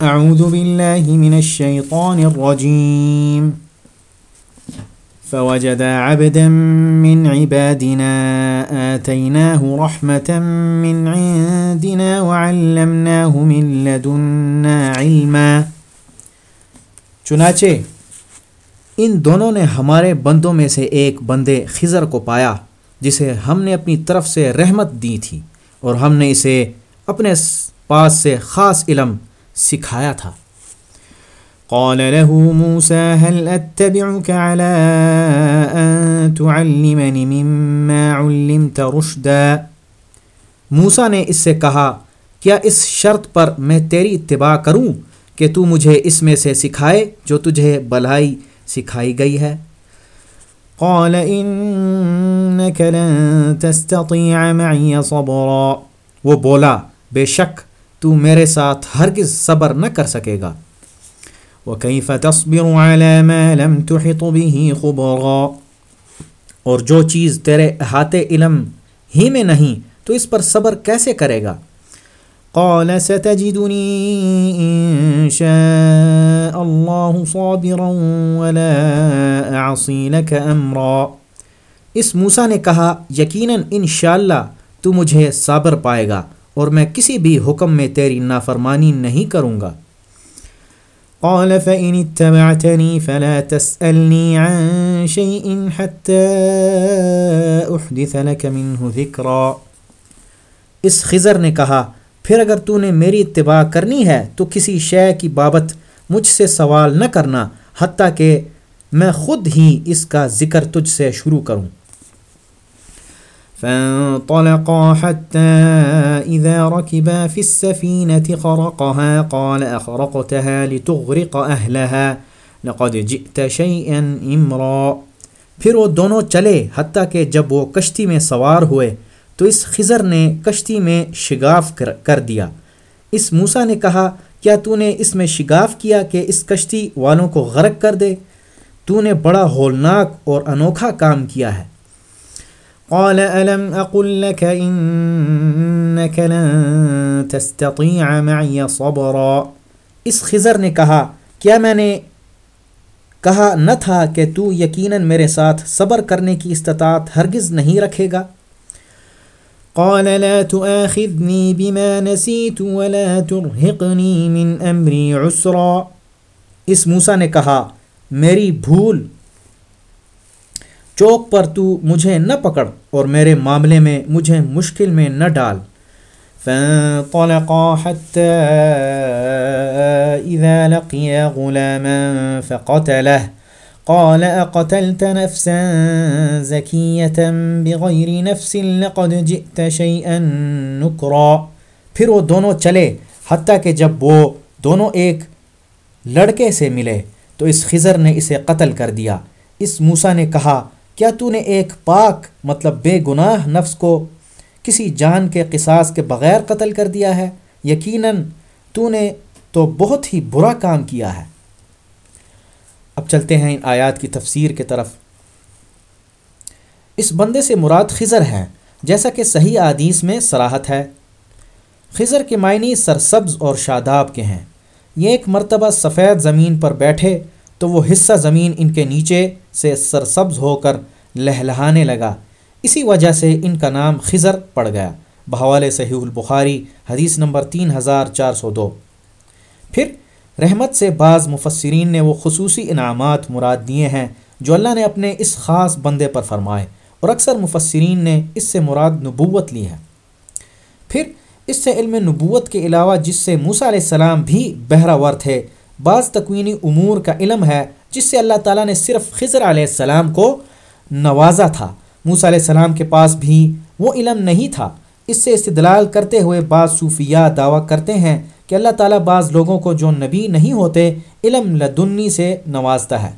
أعوذ بالله من الشيطان الرجيم. فوجد عبدا من عبادنا آتيناه رحمة من عندنا وعلمناه من لدنا علما. چنانچہ ان دونوں نے ہمارے بندوں میں سے ایک بندے خضر کو پایا، جسے ہم نے اپنی طرف سے رحمت دی تھی، اور ہم نے اسے اپنے پاس سے خاص علم سکھایا تھا۔ قال له موسى هل أتبعك على أن تعلمني مما علمت رشدا؟ موسا نے اس سے کہا کیا اس شرط پر میں تیری اتباع کروں کہ تو مجھے اس میں سے سکھائے جو تجھے بلائی سکھائی گئی ہے؟ قال إنك لن تستطيع معي صبرا۔ وہ بولا بے شک تو میرے ساتھ ہرگز صبر نہ کر سکے گا۔ وكيف تصبر على ما لم تحط به خبرا اور جو چیز تیرے احاطے علم ہی میں نہیں، تو اس پر صبر کیسے کرے گا؟ قال ستجدني إن شاء الله صابرا ولا أعصي لك أمرا۔ اس موسا نے کہا، یقیناً انشاءاللہ تو مجھے صابر پائے گا۔ اور میں کسی بھی حکم میں تیری نافرمانی نہیں کروں گا۔ قال فإن اتبعتني فلا تسألني عن شيء حتى أحدث لك منه ذكرا۔ اس خزر نے کہا، پھر اگر تو نے میری اتباع کرنی ہے تو کسی شے کی بابت مجھ سے سوال نہ کرنا، حتیٰ کہ میں خود ہی اس کا ذکر تجھ سے شروع کروں۔ فانطلقا حتى إذا ركبا في السفينة خرقها، قال أخرقتها لتغرق أهلها، لقد جئت شيئا إمرا. پھر وہ دونوں چلے، حتیٰ کہ جب وہ کشتی میں سوار ہوئے، تو اس خزر نے کشتی میں شگاف کر دیا۔ اس موسا نے کہا، کیا تو نے اس میں شگاف کیا کہ اس کشتی والوں کو غرق کر دے؟ تو نے بڑا ہولناک اور انوکھا کام کیا ہے۔ قال، ألم أقل لك إنك لن تستطيع معي صبرا؟ اس خزر نے کہا، کیا میں نے کہا نہ تھا کہ تو یقیناً میرے ساتھ صبر کرنے کی استطاعت ہرگز نہیں رکھے گا؟ قال، لا تؤاخذني بما نسيت ولا ترهقني من امری عسرا۔ اس موسا نے کہا، میری بھول چوک پر تو مجھے نہ پکڑ اور میرے معاملے میں مجھے مشکل میں نہ ڈال۔ فانطلقا حتى إذا لقيا غلاما فقتله۔ قال أقتلت نفسا زكية بغير نفس لقد جئت شيئا نكرا۔ پھر وہ دونوں چلے، حتیٰ کہ جب وہ دونوں ایک لڑکے سے ملے تو اس خزر نے اسے قتل کر دیا۔ اس موسا نے کہا کیا تو نے ایک پاک مطلب بے گناہ نفس کو کسی جان کے قصاص کے بغیر قتل کر دیا ہے؟ یقیناً تو نے تو بہت ہی برا کام کیا ہے۔ اب چلتے ہیں ان آیات کی تفسیر کے طرف۔ اس بندے سے مراد خزر ہے جیسا کہ صحیح عادیث میں سراحت ہے۔ خزر کے معنی سرسبز اور شاداب کے ہیں۔ یہ ایک مرتبہ سفید زمین پر بیٹھے تو وہ حصہ زمین ان کے نیچے سے سرسبز ہو کر لہلہانے لگا۔ اسی وجہ سے ان کا نام خزر پڑ گیا۔ بحوال صحیح البخاری، حدیث نمبر تین ہزار چار سو دو۔ پھر رحمت سے بعض مفسرین نے وہ خصوصی انعامات مراد دیے ہیں جو اللہ نے اپنے اس خاص بندے پر فرمائے اور اکثر مفسرین نے اس سے مراد نبوت لی ہے۔ پھر اس سے علم نبوت کے علاوہ جس سے موسیٰ علیہ السلام بھی بہراور تھے، بعض تکوینی امور کا علم ہے جس سے اللہ تعالیٰ نے صرف خضر علیہ السلام کو نوازا تھا۔ موسیٰ علیہ السلام کے پاس بھی وہ علم نہیں تھا۔ اس سے استدلال کرتے ہوئے بعض صوفیہ دعویٰ کرتے ہیں کہ اللہ تعالیٰ بعض لوگوں کو جو نبی نہیں ہوتے، علم لدنی سے نوازتا ہے،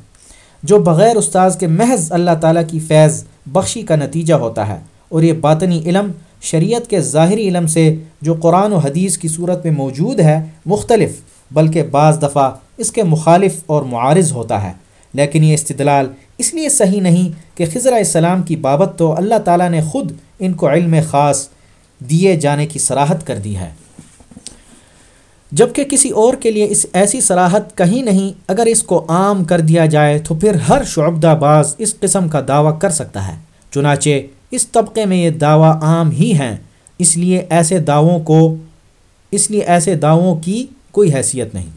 جو بغیر استاذ کے محض اللہ تعالیٰ کی فیض بخشی کا نتیجہ ہوتا ہے۔ اور یہ باطنی علم، شریعت کے ظاہری علم سے جو قرآن و حدیث کی صورت میں موجود ہے، مختلف۔ بلکہ بعض دفعہ اس کے مخالف اور معارض ہوتا ہے۔ لیکن یہ استدلال اس لیے صحیح نہیں کہ خضر السلام کی بابت تو اللہ تعالیٰ نے خود ان کو علم خاص دیے جانے کی صراحت کر دی ہے۔ جبکہ کسی اور کے لیے اس ایسی صلاحت کہیں نہیں، اگر اس کو عام کر دیا جائے تو پھر ہر شعبدہ باز اس قسم کا دعویٰ کر سکتا ہے۔ چنانچہ اس طبقے میں یہ دعویٰ عام ہی ہیں، اس لیے ایسے دعووں کو، اس لیے ایسے دعووں کی کوئی حیثیت نہیں۔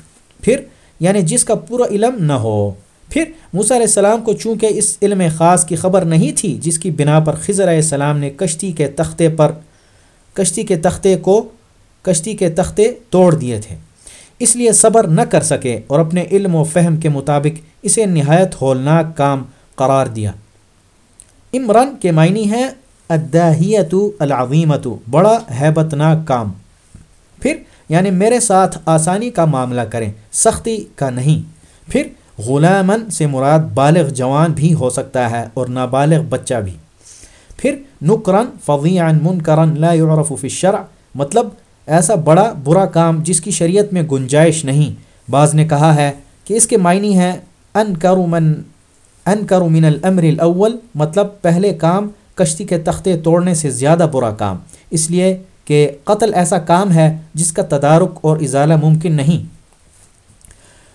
پھر یعنی جس کا پورا علم نہ ہو، پھر موسیٰ علیہ السلام کو چونکہ اس علم خاص کی خبر نہیں تھی، جس کی بنا پر خضر علیہ السلام نے کشتی کے تختے پر، کشتی کے تختے کو، کشتی کے تختے توڑ دیے تھے۔ اس لیے صبر نہ کر سکے اور اپنے علم و فہم کے مطابق اسے نہایت ہولناک کام قرار دیا۔ عمران کے معنی ہے اداہیت العظیمت بڑا ہیبت ناک کام۔ پھر یعنی میرے ساتھ آسانی کا معاملہ کریں، سختی کا نہیں۔ پھر غلامن سے مراد بالغ جوان بھی ہو سکتا ہے اور نابالغ بچہ بھی۔ پھر نقرن فضیعن منکرن لا يعرف فی الشرع۔ مطلب ایسا بڑا برا کام جس کی شریعت میں گنجائش نہیں۔ بعض نے کہا ہے کہ اس کے معنی ہے ان من ان من الامر الاول۔ مطلب پہلے کام کشتی کے تختے توڑنے سے زیادہ برا کام۔ اس لیے کہ قتل ایسا کام ہے جس کا تدارک اور ازالہ ممکن نہیں۔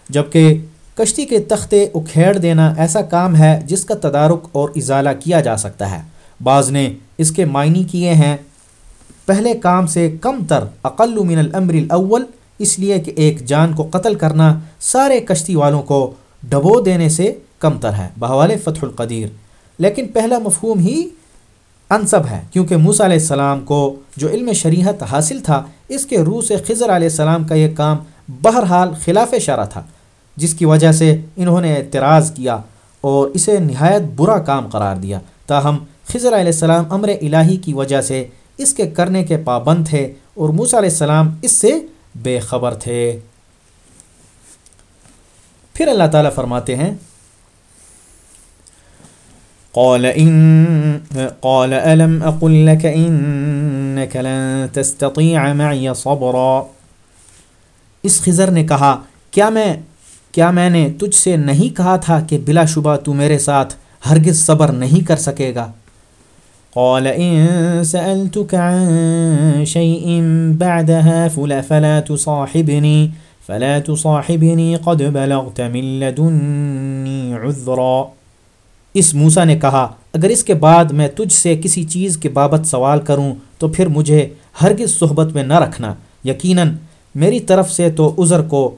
جبکہ کشتی کے تختے اکھیڑ دینا ایسا کام ہے جس کا تدارک اور ازالہ کیا جا سکتا ہے۔ بعض نے اس کے معنی کیے ہیں، پہلے کام سے کم تر، اقل من الامر الاول، اس لیے کہ ایک جان کو قتل کرنا سارے کشتی والوں کو ڈبو دینے سے کم تر ہے۔ بحوال فتح القدیر۔ لیکن پہلا مفہوم ہی انصب ہے کیونکہ موسیٰ علیہ السلام کو جو علم شریحت حاصل تھا، اس کے روح سے خضر علیہ السلام کا یہ کام بہرحال خلاف شارہ تھا، جس کی وجہ سے انہوں نے اعتراض کیا اور اسے نہایت برا کام قرار دیا۔ تاہم، خضر علیہ السلام امر الہی کی وجہ سے اس کے کرنے کے پابند تھے اور موسیٰ علیہ السلام اس سے بے خبر تھے۔ پھر اللہ تعالیٰ فرماتے ہیں قال إن، قال ألم أقل لك إنك لن تستطيع معي صبرا؟ اس خزر نے کہا، کیا میں کیا میں نے تجھ سے نہیں کہا تھا کہ بلا شبہ تو میرے ساتھ ہرگز صبر نہیں کر سکے گا؟ قال إن سألتك عن شيء بعدها فلا فلا تصاحبني فلا تصاحبني قد بلغت من لدني عذرا. اس موسا نے کہا، اگر اس کے بعد میں تجھ سے کسی چیز کے بابت سوال کروں، تو پھر مجھے ہرگز صحبت میں نہ رکھنا۔ یقیناً میری طرف سے تو عذر کو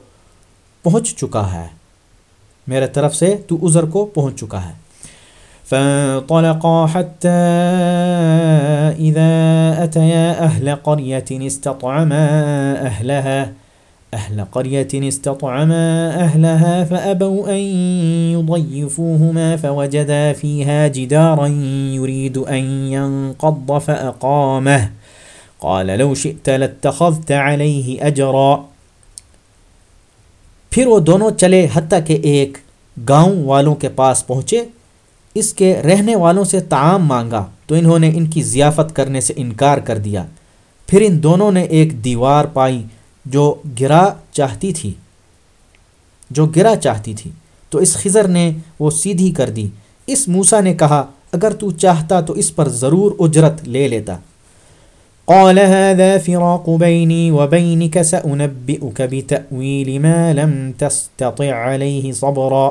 پہنچ چکا ہے۔ میرے طرف سے تو عذر کو پہنچ چکا ہے۔ فانطلقا حتى إذا أتيا أهل قرية استطعما أهلها أهل قرية استطعما أهلها فأبوا أن يضيفوهما فوجدا فيها جدارا يريد أن ينقض فأقامه. قال لو شئت لاتخذت عليه أجرا. پھر وہ دونوں چلے حتیٰ کہ ایک گاؤں والوں کے پاس پہنچے، اس کے رہنے والوں سے تعام مانگا، تو انہوں نے ان کی ضیافت کرنے سے انکار کر دیا۔ پھر ان دونوں نے ایک دیوار پائی جو گرا چاہتی تھی، جو گرا چاہتی تھی، تو اس خزر نے وہ سیدھی کر دی۔ اس موسا نے کہا، اگر تو چاہتا تو اس پر ضرور اجرت لے لیتا۔ قال هذا فراق بيني وبينك سأنبئك بتأويل ما لم تستطع عليه صبرا۔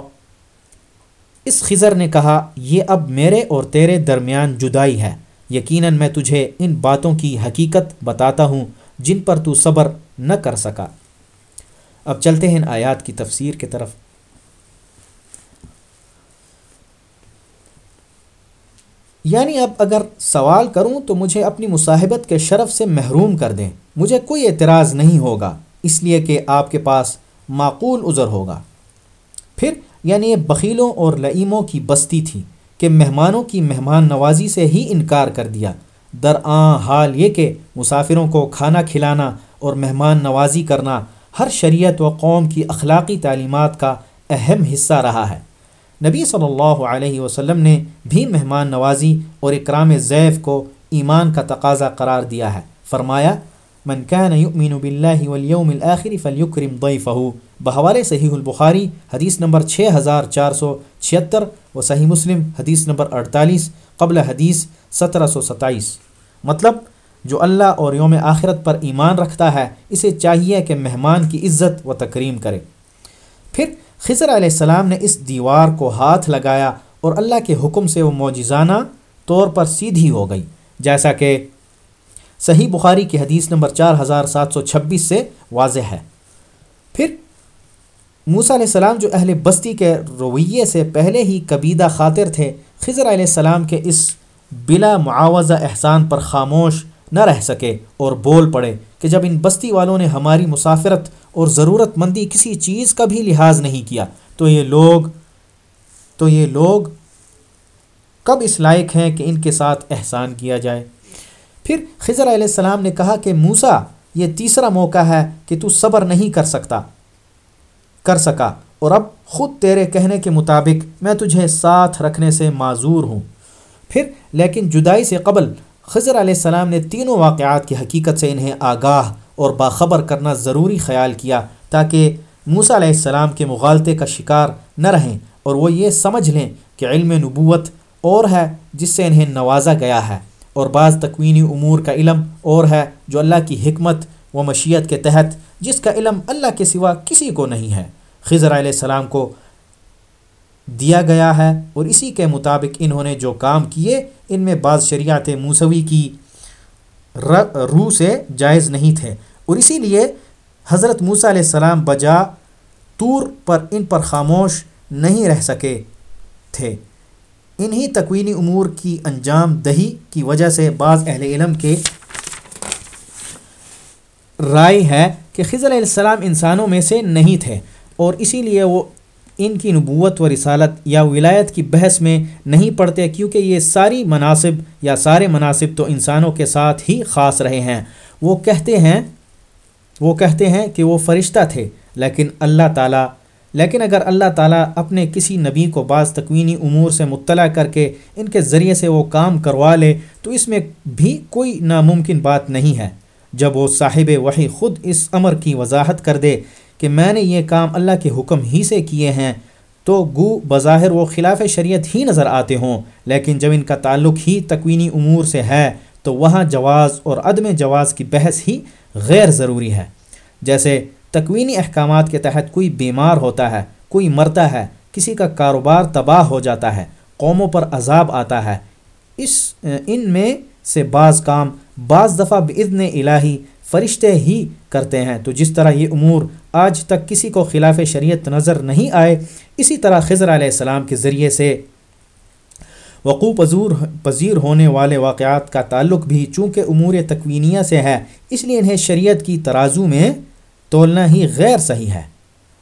اس خزر نے کہا، یہ اب میرے اور تیرے درمیان جدائی ہے۔ یقیناً میں تجھے ان باتوں کی حقیقت بتاتا ہوں، جن پر تو صبر نہ کر سکا۔ اب چلتے ہیں ان آیات کی تفسیر کی طرف۔ یعنی اب اگر سوال کروں تو مجھے اپنی مصاحبت کے شرف سے محروم کر دیں۔ مجھے کوئی اعتراض نہیں ہوگا، اس لیے کہ آپ کے پاس معقول عذر ہوگا۔ پھر یعنی یہ بخیلوں اور لئیموں کی بستی تھی کہ مہمانوں کی مہمان نوازی سے ہی انکار کر دیا۔ درآں حال یہ کہ مسافروں کو کھانا کھلانا اور مہمان نوازی کرنا ہر شریعت و قوم کی اخلاقی تعلیمات کا اہم حصہ رہا ہے۔ نبی صلی اللہ علیہ وسلم نے بھی مہمان نوازی اور اکرام ضیف کو ایمان کا تقاضا قرار دیا ہے۔ فرمایا، من كان يؤمن بالله واليوم الاخر فليكرم ضيفه بحوالے صحیح البخاری، حدیث نمبر 6476 و صحیح مسلم، حدیث نمبر 48 قبل حدیث 1727 مطلب جو اللہ اور یوم آخرت پر ایمان رکھتا ہے، اسے چاہیے کہ مہمان کی عزت و تکریم کرے۔ پھر خضر علیہ السلام نے اس دیوار کو ہاتھ لگایا اور اللہ کے حکم سے وہ موجزانہ طور پر سیدھی ہو گئی۔ جیسا کہ صحیح بخاری کی حدیث نمبر چار ہزار سات سو چھبیس سے واضح ہے۔ پھر موسیٰ علیہ السلام جو اہل بستی کے رویے سے پہلے ہی کبیدہ خاطر تھے، خضر علیہ السلام کے اس بلا معاوضہ احسان پر خاموش نہ رہ سکے اور بول پڑے کہ جب ان بستی والوں نے ہماری مسافرت اور ضرورت مندی کسی چیز کا بھی لحاظ نہیں کیا، تو یہ لوگ، تو یہ لوگ کب اس لائق ہیں کہ ان کے ساتھ احسان کیا جائے؟ پھر خضر علیہ السلام نے کہا کہ موسا یہ تیسرا موقع ہے کہ تو صبر نہیں کر سکتا، کر سکا، اور اب خود تیرے کہنے کے مطابق میں تجھے ساتھ رکھنے سے معذور ہوں۔ پھر لیکن جدائی سے قبل خضر علیہ السلام نے تینوں واقعات کی حقیقت سے انہیں آگاہ اور باخبر کرنا ضروری خیال کیا تاکہ موسیٰ علیہ السلام کے مغالطے کا شکار نہ رہیں اور وہ یہ سمجھ لیں کہ علم نبوت اور ہے جس سے انہیں نوازا گیا ہے اور بعض تکوینی امور کا علم اور ہے جو اللہ کی حکمت و مشیت کے تحت جس کا علم اللہ کے سوا کسی کو نہیں ہے۔ خضر علیہ السلام کو دیا گیا ہے اور اسی کے مطابق انہوں نے جو کام کیے، ان میں بعض شریعت موسوی کی روح سے جائز نہیں تھے۔ اور اسی لیے حضرت موسیٰ علیہ السلام بجا طور پر ان پر خاموش نہیں رہ سکے تھے۔ انہی تکوینی امور کی انجام دہی کی وجہ سے بعض اہل علم کے رائے ہے کہ خضر علیہ السلام انسانوں میں سے نہیں تھے اور اسی لیے وہ ان کی نبوت و رسالت یا ولایت کی بحث میں نہیں پڑھتے کیونکہ یہ ساری مناسب یا سارے مناسب تو انسانوں کے ساتھ ہی خاص رہے ہیں۔ وہ کہتے ہیں، وہ کہتے ہیں کہ وہ فرشتہ تھے، لیکن اللہ تعالیٰ، لیکن اگر اللہ تعالیٰ اپنے کسی نبی کو بعض تکوینی امور سے مطلع کر کے ان کے ذریعے سے وہ کام کروا لے، تو اس میں بھی کوئی ناممکن بات نہیں ہے۔ جب وہ صاحب وہی خود اس امر کی وضاحت کر دے کہ میں نے یہ کام اللہ کے حکم ہی سے کیے ہیں، تو گو بظاہر وہ خلاف شریعت ہی نظر آتے ہوں۔ لیکن جب ان کا تعلق ہی تکوینی امور سے ہے، تو وہاں جواز اور عدم جواز کی بحث ہی غیر ضروری ہے۔ جیسے تکوینی احکامات کے تحت کوئی بیمار ہوتا ہے، کوئی مرتا ہے، کسی کا کاروبار تباہ ہو جاتا ہے، قوموں پر عذاب آتا ہے، اس، ان میں سے بعض کام بعض دفعہ بزن الہی فرشتے ہی کرتے ہیں۔ تو جس طرح یہ امور آج تک کسی کو خلاف شریعت نظر نہیں آئے، اسی طرح خضر علیہ السلام کے ذریعے سے وقوع پذور پذیر ہونے والے واقعات کا تعلق بھی چونکہ امور تکوینیہ سے ہے، اس لیے انہیں شریعت کی ترازو میں تولنا ہی غیر صحیح ہے۔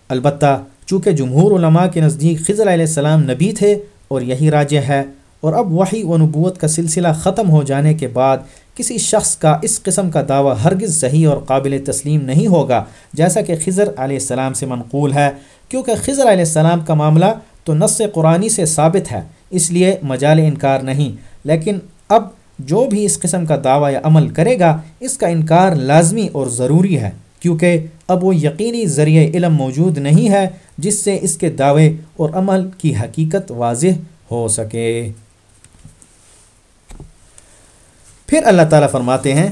البتہ چونکہ جمہور علماء کے نزدیک خضر علیہ السلام نبی تھے اور یہی راجہ ہے، اور اب وہی و نبوت کا سلسلہ ختم ہو جانے کے بعد کسی شخص کا اس قسم کا دعویٰ ہرگز صحیح اور قابل تسلیم نہیں ہوگا، جیسا کہ خضر علیہ السلام سے منقول ہے۔ کیونکہ خضر علیہ السلام کا معاملہ تو نص قرآنی سے ثابت ہے، اس لیے مجال انکار نہیں۔ لیکن اب جو بھی اس قسم کا دعویٰ یا عمل کرے گا، اس کا انکار لازمی اور ضروری ہے۔ کیونکہ اب وہ یقینی ذریعہ علم موجود نہیں ہے، جس سے اس کے دعوے اور عمل کی حقیقت واضح ہو سکے۔ پھر اللہ تعالیٰ فرماتے ہیں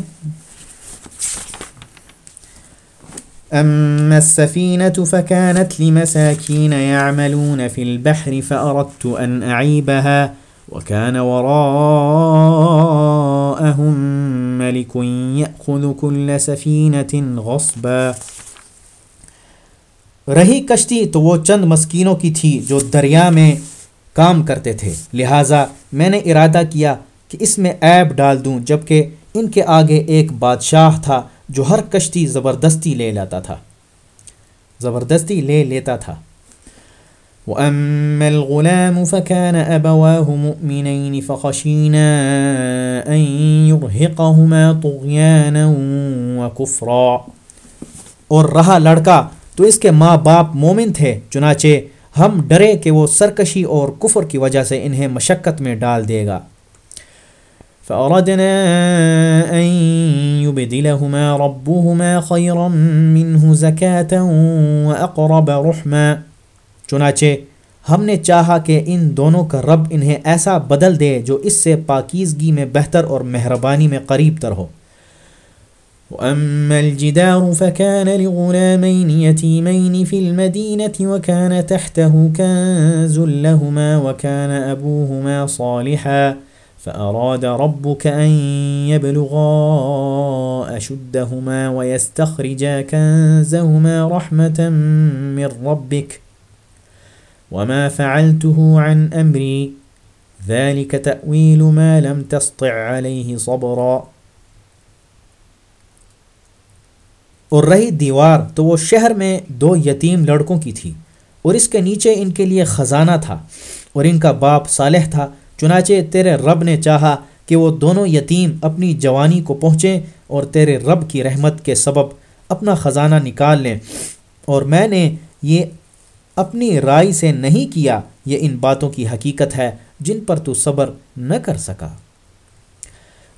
أما السفينة فكانت لمساكين يعملون في البحر فأردت أن أعيبها وكان وراءهم ملك يأخذ كل سفينة غصبا۔ رہی کشتی تو وہ چند مسکینوں کی تھی جو دریا میں کام کرتے تھے، لہٰذا میں نے ارادہ کیا کہ اس میں عیب ڈال دوں جبکہ ان کے آگے ایک بادشاہ تھا جو ہر کشتی زبردستی لے لیتا تھا۔ زبردستی لے لیتا تھا۔ وَأَمَّا الْغُلَامُ فَكَانَ أَبَوَاهُ مُؤْمِنَيْنِ فَخَشِينَا أَن يُرْهِقَهُمَا طُغْيَانًا وَكُفْرًا۔ اور رہا لڑکا، تو اس کے ماں باپ مومن تھے، چنانچہ ہم ڈرے کہ وہ سرکشی اور کفر کی وجہ سے انہیں مشقت میں ڈال دے گا۔ فأردنا أن يبدلهما ربهما خيرا منه زكاة وأقرب رحما. چنانچہ ہم نے چاہا کہ ان دونوں کا رب انہیں ایسا بدل دے جو اس سے پاکیزگی میں بہتر اور مہربانی میں قریب تر ہو. وأما الجدار فكان لغلامين يتيمين في المدينة وكان تحته كنز لهما وكان أبوهما صالحا. فأراد ربك أن يبلغا أشدهما ويستخرجا كنزهما رحمة من ربك وما فعلته عن أمري ذلك تأويل ما لم تسطع عليه صبرا اور رہی دیوار تو وہ شہر میں دو یتیم لڑکوں کی تھی اور اس کے نیچے ان کے لیے خزانہ تھا اور ان کا باپ صالح تھا چنانچہ تیرے رب نے چاہا کہ وہ دونوں یتیم اپنی جوانی کو پہنچیں اور تیرے رب کی رحمت کے سبب اپنا خزانہ نکال لیں۔ اور میں نے یہ اپنی رائے سے نہیں کیا، یہ ان باتوں کی حقیقت ہے جن پر تو صبر نہ کر سکا۔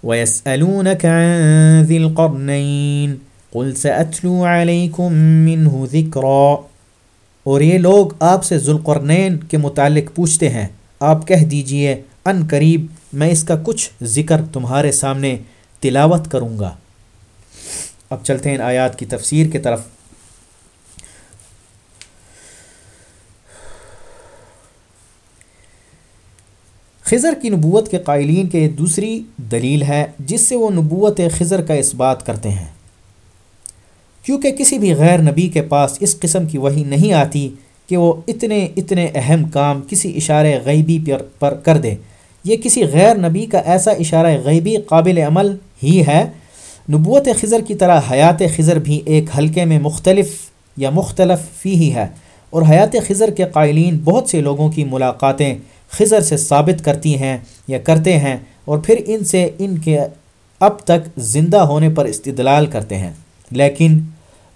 وَيَسْأَلُونَكَ عَنْ ذِي الْقَرْنَيْنِ قل سأتلو علیکم منہ ذکرا اور یہ لوگ آپ سے ذوالقرنین کے متعلق پوچھتے ہیں، آپ کہہ دیجیے ان قریب میں اس کا کچھ ذکر تمہارے سامنے تلاوت کروں گا۔ اب چلتے ہیں آیات کی تفسیر کی طرف۔ خضر کی نبوت کے قائلین کے دوسری دلیل ہے جس سے وہ نبوت خضر کا اس بات کرتے ہیں۔ کیونکہ کسی بھی غیر نبی کے پاس اس قسم کی وہی نہیں آتی کہ وہ اتنے اتنے اہم کام کسی اشارے غیبی پر پر کر دے۔ یہ کسی غیر نبی کا ایسا اشارہ غیبی قابل عمل ہی ہے۔ نبوت خضر کی طرح حیات خضر بھی ایک حلقے میں مختلف یا مختلف فی ہی ہے۔ اور حیات خضر کے قائلین بہت سے لوگوں کی ملاقاتیں خضر سے ثابت کرتی ہیں یا کرتے ہیں اور پھر ان سے ان کے اب تک زندہ ہونے پر استدلال کرتے ہیں۔ لیکن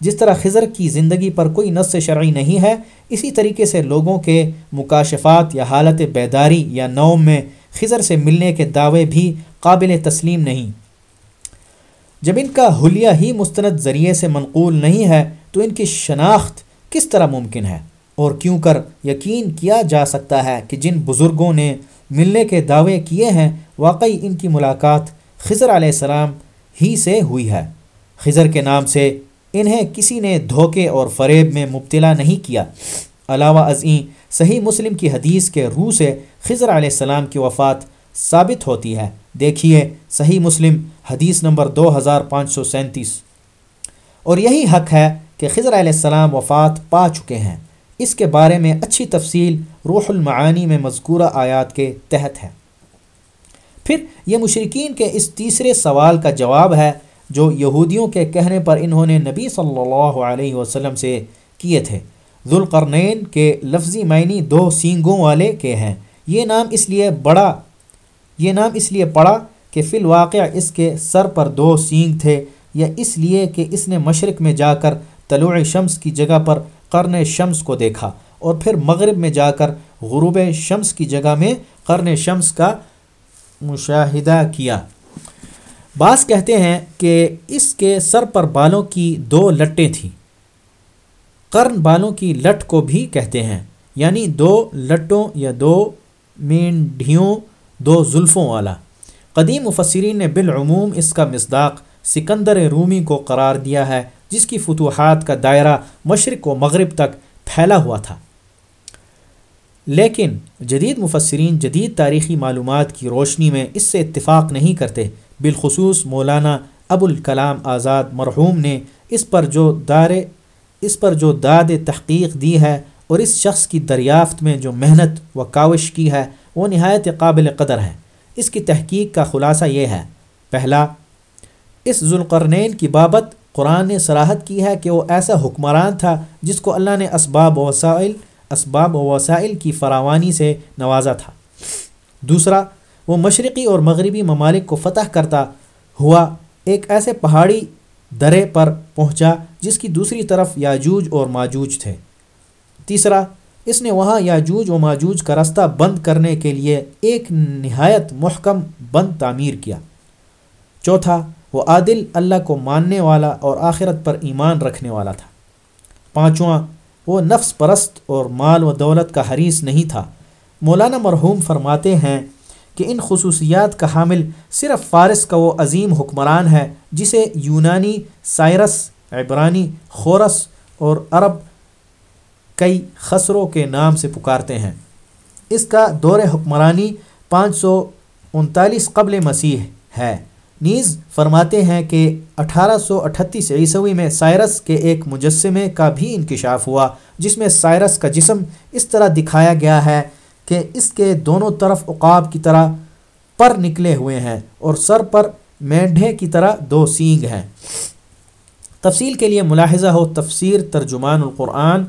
جس طرح خضر کی زندگی پر کوئی نص شرعی نہیں ہے، اسی طریقے سے لوگوں کے مکاشفات یا حالت بیداری یا نوم میں خضر سے ملنے کے دعوے بھی قابل تسلیم نہیں۔ جب ان کا حلیہ ہی مستند ذریعے سے منقول نہیں ہے، تو ان کی شناخت کس طرح ممکن ہے؟ اور کیوں کر یقین کیا جا سکتا ہے کہ جن بزرگوں نے ملنے کے دعوے کیے ہیں، واقعی ان کی ملاقات خضر علیہ السلام ہی سے ہوئی ہے۔ خضر کے نام سے انہیں کسی نے دھوکے اور فریب میں مبتلا نہیں کیا۔ علاوہ ازیں صحیح مسلم کی حدیث کے روح سے خضر علیہ السلام کی وفات ثابت ہوتی ہے۔ دیکھیے صحیح مسلم، حدیث نمبر دو ہزار پانچ سو سینتیس۔ اور یہی حق ہے کہ خضر علیہ السلام وفات پا چکے ہیں۔ اس کے بارے میں اچھی تفصیل روح المعانی میں مذکورہ آیات کے تحت ہے۔ پھر یہ مشرقین کے اس تیسرے سوال کا جواب ہے جو یہودیوں کے کہنے پر انہوں نے نبی صلی اللہ علیہ وسلم سے کیے تھے۔ ذوالقرنین کے لفظی معنی دو سینگوں والے کے ہیں۔ یہ نام اس لیے بڑا، یہ نام اس لیے پڑا کہ فی الواقع اس کے سر پر دو سینگ تھے، یا اس لیے کہ اس نے مشرق میں جا کر طلوع شمس کی جگہ پر قرن شمس کو دیکھا اور پھر مغرب میں جا کر غروب شمس کی جگہ میں قرن شمس کا مشاہدہ کیا۔ بعض کہتے ہیں کہ اس کے سر پر بالوں کی دو لٹیں تھیں۔ قرن بالوں کی لٹ کو بھی کہتے ہیں یعنی دو لٹوں یا دو مینڈھیوں، دو زلفوں والا۔ قدیم مفسرین نے بالعموم اس کا مصداق سکندر رومی کو قرار دیا ہے، جس کی فتوحات کا دائرہ مشرق و مغرب تک پھیلا ہوا تھا۔ لیکن جدید مفسرین جدید تاریخی معلومات کی روشنی میں اس سے اتفاق نہیں کرتے۔ بالخصوص مولانا ابو الکلام آزاد مرحوم نے اس پر جو دار، اس پر جو داد تحقیق دی ہے اور اس شخص کی دریافت میں جو محنت و کاوش کی ہے، وہ نہایت قابل قدر ہے۔ اس کی تحقیق کا خلاصہ یہ ہے۔ پہلا، اس ذوالقرنین کی بابت قرآن نے صراحت کی ہے کہ وہ ایسا حکمران تھا جس کو اللہ نے اسباب و وسائل، اسباب و وسائل کی فراوانی سے نوازا تھا۔ دوسرا وہ مشرقی اور مغربی ممالک کو فتح کرتا ہوا ایک ایسے پہاڑی درے پر پہنچا جس کی دوسری طرف یاجوج اور ماجوج تھے۔ تیسرا، اس نے وہاں یاجوج و ماجوج کا رستہ بند کرنے کے لیے ایک نہایت محکم بند تعمیر کیا۔ چوتھا، وہ عادل اللہ کو ماننے والا اور آخرت پر ایمان رکھنے والا تھا۔ پانچواں، وہ نفس پرست اور مال و دولت کا حریث نہیں تھا۔ مولانا مرحوم فرماتے ہیں کہ ان خصوصیات کا حامل صرف فارس کا وہ عظیم حکمران ہے جسے یونانی سائرس، عبرانی خورس اور عرب کئی خسروں کے نام سے پکارتے ہیں۔ اس کا دور حکمرانی پانچ سو انتالیس قبل مسیح ہے۔ نیز فرماتے ہیں کہ اٹھارہ سو اٹھتیس عیسوی میں سائرس کے ایک مجسمے کا بھی انکشاف ہوا، جس میں سائرس کا جسم اس طرح دکھایا گیا ہے کہ اس کے دونوں طرف عقاب کی طرح پر نکلے ہوئے ہیں اور سر پر مینڈھے کی طرح دو سینگ ہیں۔ تفصیل کے لیے ملاحظہ ہو تفسیر ترجمان القرآن،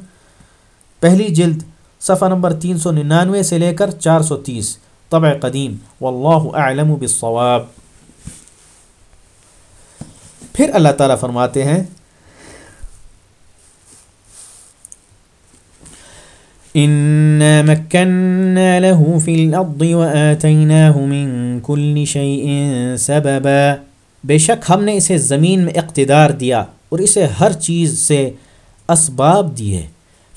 پہلی جلد، صفحہ نمبر تین سو ننانوے سے لے کر چار سو تیس، طبع قدیم، واللہ اعلم بالصواب۔ پھر اللہ تعالیٰ فرماتے ہیں إنا مكنا له في الأرض وآتيناه من كل شيء سببا۔ بے شک ہم نے اسے زمین میں اقتدار دیا اور اسے ہر چیز سے اسباب دیے۔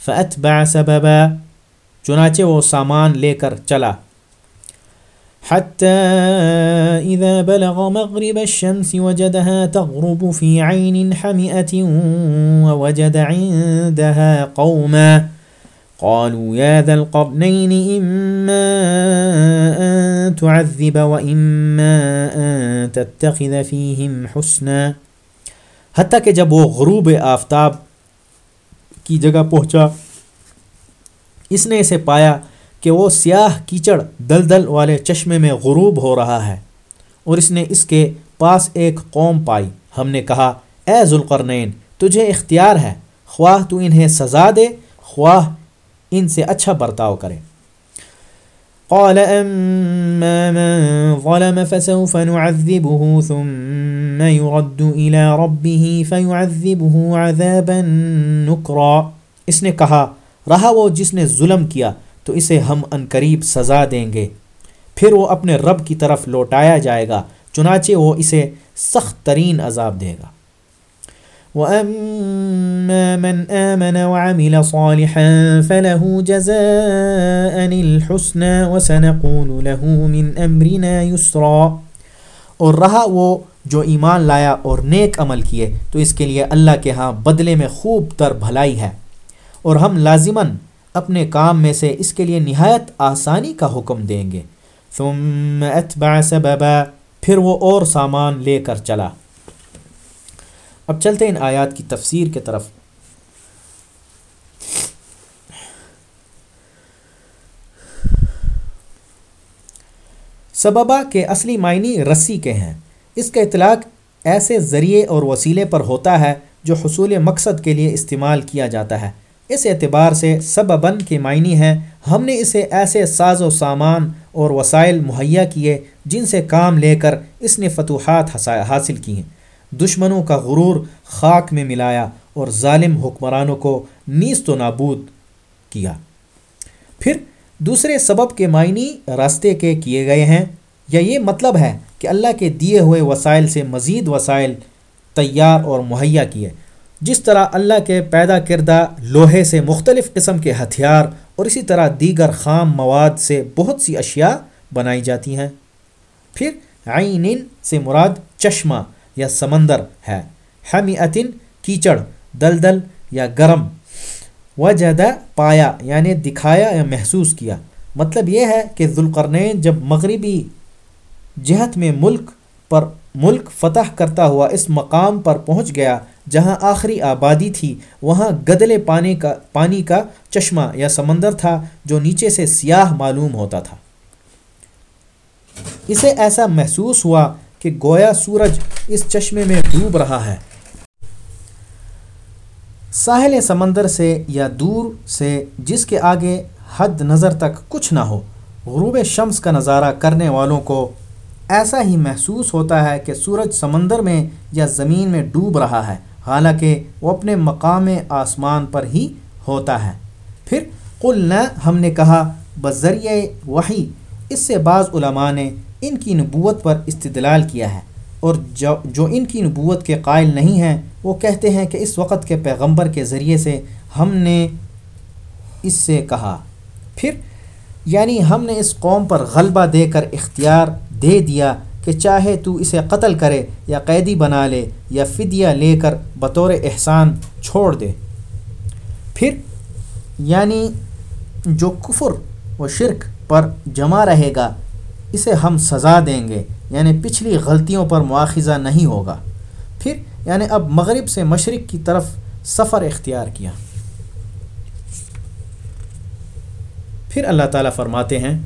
فأتبع سببا۔ چنانچہ وہ سامان لے کر چلا۔ حتى إذا بلغ مغرب الشمس وجدها تغرب في عين حمئة ووجد عندها قوما۔ قالوا يا ذا القرنين إما أن تعذب وإما أن تتخذ فيهم حسنا۔ حتیٰ کہ جب وہ غروب آفتاب کی جگہ پہنچا، اس نے اسے پایا کہ وہ سیاہ کیچڑ دلدل والے چشمے میں غروب ہو رہا ہے اور اس نے اس کے پاس ایک قوم پائی۔ ہم نے کہا، اے ذوالقرنین، تجھے اختیار ہے، خواہ تو انہیں سزا دے، خواہ ان سے اچھا برتاؤ کرے قال اما من ظلم فسوف نعذبه ثم يرد الى ربه فيعذبه عذابا نكرا۔ اس نے کہا، رہا وہ جس نے ظلم کیا، تو اسے ہم انقریب سزا دیں گے۔ پھر وہ اپنے رب کی طرف لوٹایا جائے گا، چنانچہ وہ اسے سخت ترین عذاب دے گا۔ وَأَمَّا مَنْ آمَنَ وَعَمِلَ صَالِحًا فَلَهُ جَزَاءً الْحُسْنَى وَسَنَقُولُ لَهُ مِنْ أَمْرِنَا يُسْرًا۔ اور رہا وہ جو ایمان لایا اور نیک عمل کیے، تو اس کے لیے اللہ کے ہاں بدلے میں خوب تر بھلائی ہے۔ اور ہم لازماً اپنے کام میں سے اس کے لیے نہایت آسانی کا حکم دیں گے۔ ثم اتبع سببا، پھر وہ اور سامان لے کر چلا۔ اب چلتے ان آیات کی تفسیر کے طرف۔ سببا کے اصلی معنی رسی کے ہیں۔ اس کا اطلاق ایسے ذریعے اور وسیلے پر ہوتا ہے جو حصول مقصد کے لیے استعمال کیا جاتا ہے۔ اس اعتبار سے سببن کے معنی ہیں۔ ہم نے اسے ایسے ساز و سامان اور وسائل مہیا کیے جن سے کام لے کر اس نے فتوحات حاصل کی ہیں۔ دشمنوں کا غرور خاک میں ملایا اور ظالم حکمرانوں کو نیست و نابود کیا۔ پھر دوسرے سبب کے معنی راستے کے کیے گئے ہیں۔ یا یہ مطلب ہے کہ اللہ کے دیے ہوئے وسائل سے مزید وسائل تیار اور مہیا کیے۔ جس طرح اللہ کے پیدا کردہ لوہے سے مختلف قسم کے ہتھیار اور اسی طرح دیگر خام مواد سے بہت سی اشیاء بنائی جاتی ہیں۔ پھر عین سے مراد چشمہ۔ یا سمندر ہے۔ حمیعتن کیچڑ، دلدل یا گرم۔ وجدہ پایا یعنی دکھایا یا محسوس کیا۔ مطلب یہ ہے کہ ذوالقرنین جب مغربی جہت میں ملک پر ملک فتح کرتا ہوا اس مقام پر پہنچ گیا، جہاں آخری آبادی تھی، وہاں گدلے پانی کا پانی کا چشمہ یا سمندر تھا جو نیچے سے سیاہ معلوم ہوتا تھا۔ اسے ایسا محسوس ہوا کہ گویا سورج اس چشمے میں ڈوب رہا ہے۔ ساحل سمندر سے یا دور سے جس کے آگے حد نظر تک کچھ نہ ہو، غروب شمس کا نظارہ کرنے والوں کو ایسا ہی محسوس ہوتا ہے کہ سورج سمندر میں یا زمین میں ڈوب رہا ہے۔ حالانکہ وہ اپنے مقام آسمان پر ہی ہوتا ہے۔ پھر قلنا ہم نے کہا، بذریعہ وحی اس سے بعض علماء نے ان کی نبوت پر استدلال کیا ہے اور جو جو ان کی نبوت کے قائل نہیں ہیں، وہ کہتے ہیں کہ اس وقت کے پیغمبر کے ذریعے سے ہم نے اس سے کہا۔ پھر یعنی ہم نے اس قوم پر غلبہ دے کر اختیار دے دیا کہ چاہے تو اسے قتل کرے یا قیدی بنا لے یا فدیہ لے کر بطور احسان چھوڑ دے۔ پھر یعنی جو کفر و شرک پر جمع رہے گا اسے ہم سزا دیں گے یعنی پچھلی غلطیوں پر مواخذہ نہیں ہوگا۔ پھر یعنی اب مغرب سے مشرق کی طرف سفر اختیار کیا۔ پھر اللہ تعالیٰ فرماتے ہیں